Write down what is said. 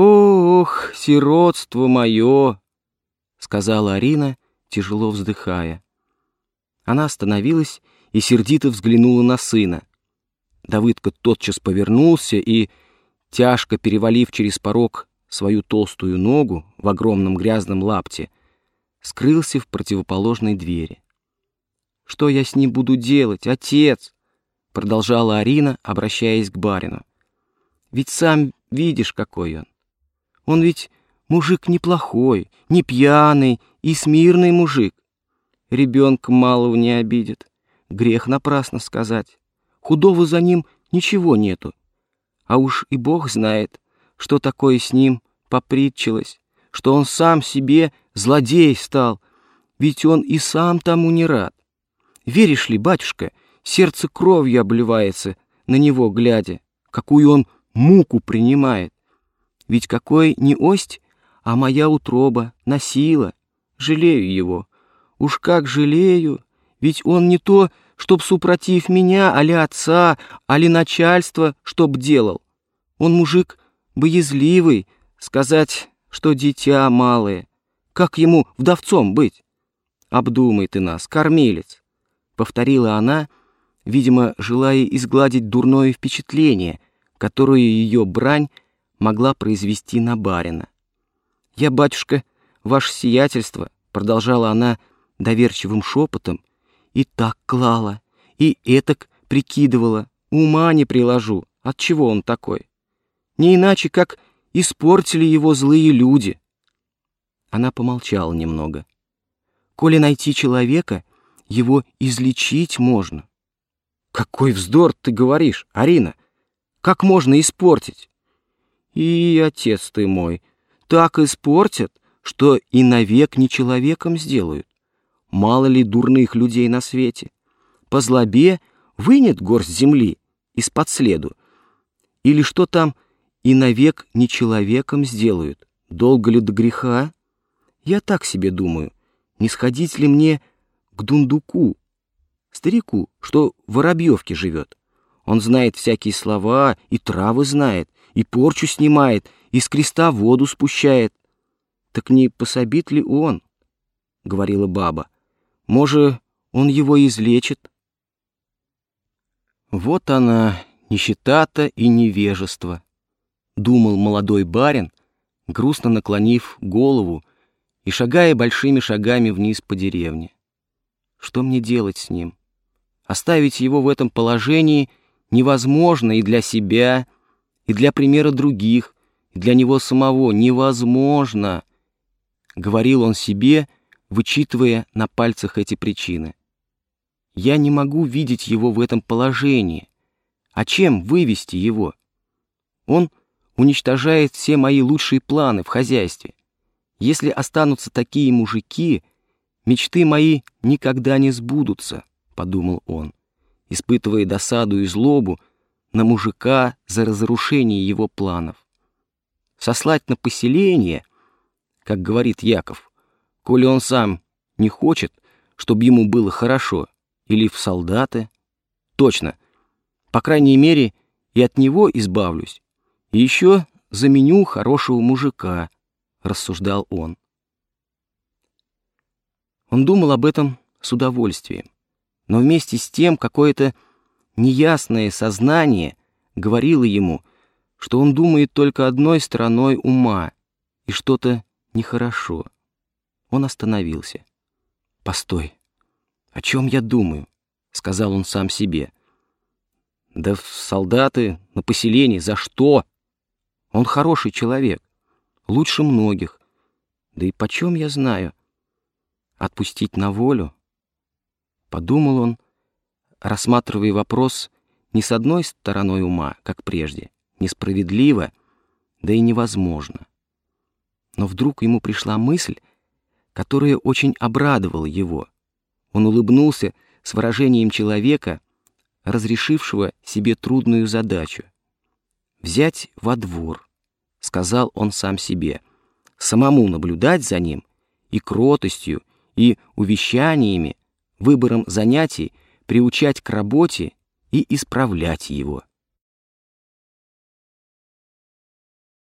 «Ох, сиротство мое!» — сказала Арина, тяжело вздыхая. Она остановилась и сердито взглянула на сына. Давыдка тотчас повернулся и, тяжко перевалив через порог свою толстую ногу в огромном грязном лапте, скрылся в противоположной двери. «Что я с ним буду делать, отец?» — продолжала Арина, обращаясь к барину. «Ведь сам видишь, какой он. Он ведь мужик неплохой, не пьяный и смирный мужик. Ребенка малого не обидит. Грех напрасно сказать. Худого за ним ничего нету. А уж и Бог знает, что такое с ним попритчилось, что он сам себе злодей стал, ведь он и сам тому не рад. Веришь ли, батюшка, сердце кровью обливается на него глядя, какую он муку принимает. Ведь какой не ость, а моя утроба носила. Жалею его. Уж как жалею, ведь он не то, чтоб супротив меня, али отца, али начальства, чтоб делал. Он мужик боязливый, сказать, что дитя малое. Как ему вдовцом быть? Обдумай ты нас, кормилец, — повторила она, видимо, желая изгладить дурное впечатление, которое ее брань могла произвести на барина. «Я, батюшка, ваше сиятельство», — продолжала она доверчивым шепотом, и так клала, и этак прикидывала, ума не приложу, от чего он такой. Не иначе, как испортили его злые люди. Она помолчала немного. Коли найти человека, его излечить можно. Какой вздор ты говоришь, Арина! Как можно испортить? И, отец ты мой, так испортят, что и навек не человеком сделают. Мало ли дурных людей на свете. По злобе вынет горсть земли из-под следу. Или что там и навек не человеком сделают. Долго ли до греха? Я так себе думаю, не сходить ли мне к дундуку, старику, что в Воробьевке живет. Он знает всякие слова и травы знает, и порчу снимает, и с креста воду спущает. Так не пособит ли он? — говорила баба. Может, он его излечит? Вот она, нищета-то и невежество, — думал молодой барин, грустно наклонив голову и шагая большими шагами вниз по деревне. Что мне делать с ним? Оставить его в этом положении невозможно и для себя, и для примера других, и для него самого невозможно, — говорил он себе, вычитывая на пальцах эти причины. Я не могу видеть его в этом положении. А чем вывести его? Он уничтожает все мои лучшие планы в хозяйстве. Если останутся такие мужики, мечты мои никогда не сбудутся, — подумал он, испытывая досаду и злобу на мужика за разрушение его планов. Сослать на поселение, как говорит Яков, коли он сам не хочет, чтобы ему было хорошо, или в солдаты. Точно. По крайней мере, и от него избавлюсь. И еще заменю хорошего мужика, рассуждал он. Он думал об этом с удовольствием, но вместе с тем какое-то неясное сознание говорило ему, что он думает только одной стороной ума, и что-то нехорошо. Он остановился. «Постой, о чем я думаю?» — сказал он сам себе. «Да в солдаты, на поселение, за что? Он хороший человек, лучше многих. Да и почем я знаю? Отпустить на волю?» Подумал он, рассматривая вопрос не с одной стороной ума, как прежде, несправедливо, да и невозможно. Но вдруг ему пришла мысль, которое очень обрадовало его. Он улыбнулся с выражением человека, разрешившего себе трудную задачу. «Взять во двор», — сказал он сам себе, «самому наблюдать за ним и кротостью, и увещаниями, выбором занятий приучать к работе и исправлять его».